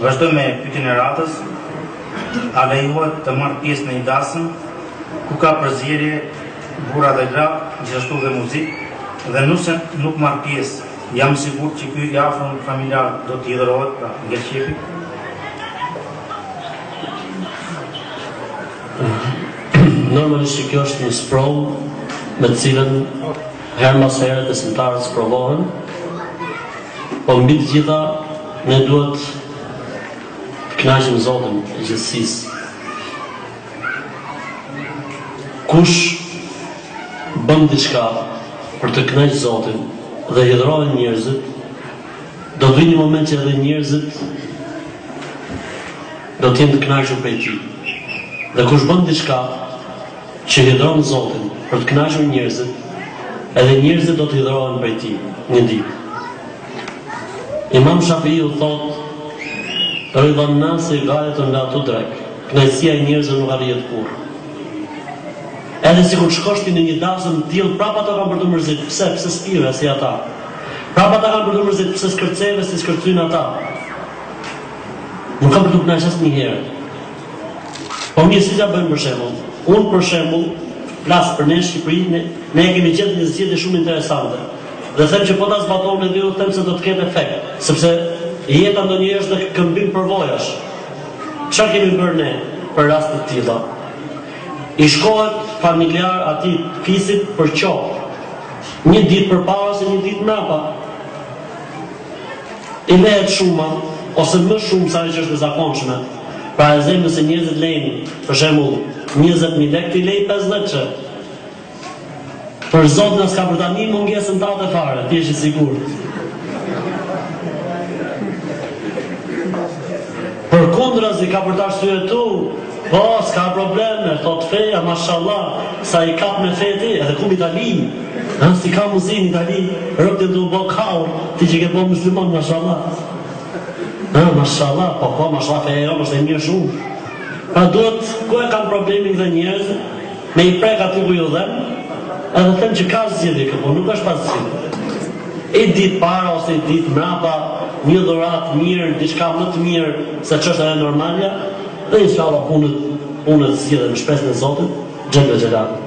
Vazhdojmë me pyetjen e radhës. A lejohet të marrë pjesë në një dasëm ku ka përzierje burra dhe gra, gjithashtu dhe muzikë? Dhe nëse nuk marr pjesë, jam i sigurt që ky i afërm familjar do të hidhërohet, pra ngel qejfi? Normalisht që kjo është një sprovë me të cilën Herë mbas here besimtarët sprovohen, por mbi të gjitha ne duhet të kënaqim Zotin e gjithësisë. Kush bën diçka për të kënaqë Zotin dhe hidhrohen njerëzit, do të vijë një moment që edhe njerëzit do të jenë të kënaqur prej tij. Dhe kush bën diçka që hidhron Zotin për të kënaqur njerëzit, edhe njerëzit do të hidhrohen prej tij, një ditë. Imam Shafiu thotë, Ridha an-nasi ghayatun la tudrak, kënaqësia e njerëzve nuk arrihet kurrë. Edhe sikur të shkosh ti në një dasëm të tillë, prapa ata kanë për t'u mërzitur, pse, pse s'pive si ata? Prapa ata kanë për t'u mërzitur, pse s'kërceve siç kërcyen ata? Nuk kanë për t'u kënaqur asnjëherë. Po mirë si ta bëjmë për shembull? Unë për shembull, flas për ne në Shqipëri, ne, ne e kemi gjetë një zgjidhje shumë interesante. Dhe them që po ta zbatojnë edhe ju them se do të ketë efekt, sepse jeta ndonjëherë është dhe këmbim përvojash. Çfarë kemi bërë ne për raste të tilla? I shkohet familjarit, atij fisit për qofë. Një ditë përpara ose një ditë mbrapa. I lehet shuma ose më shumë sa ajo që është e zakonshme. Pra e zëjmë nëse njerëzit lejnë për shembull njëzet mijë lekë ti lej pesëdhjetë që për zot nuk ka për ta ni mungesën tate fare, të jesh i sigurt. Përkundrazi ka për ta arsyetu, po s'ka probleme, thot feja, mashallah, sa i kapëm e fe ti, edhe çuni n'Itali, nëse e ka çunin n'Itali, robt tu u bo kaur, ti qeke bo muslimon, mashallah. Ëh, mashallah, po po, mashallah, feja jonë është e mirë shumë. Pra duhet, ku e kanë problemin këta njerëzit, me i prek aty ku u dhem, edhe them që ka zgjidhje këtu, po nuk është pa zgjidhje. E ditë para ose e ditë mrapa, një dhuratë t'mirë, diçka më të mirë se ç'është edhe normalja, dhe inshallah punët punët zgjidhen me shpresën e Zotit, xhele xhelaluhu.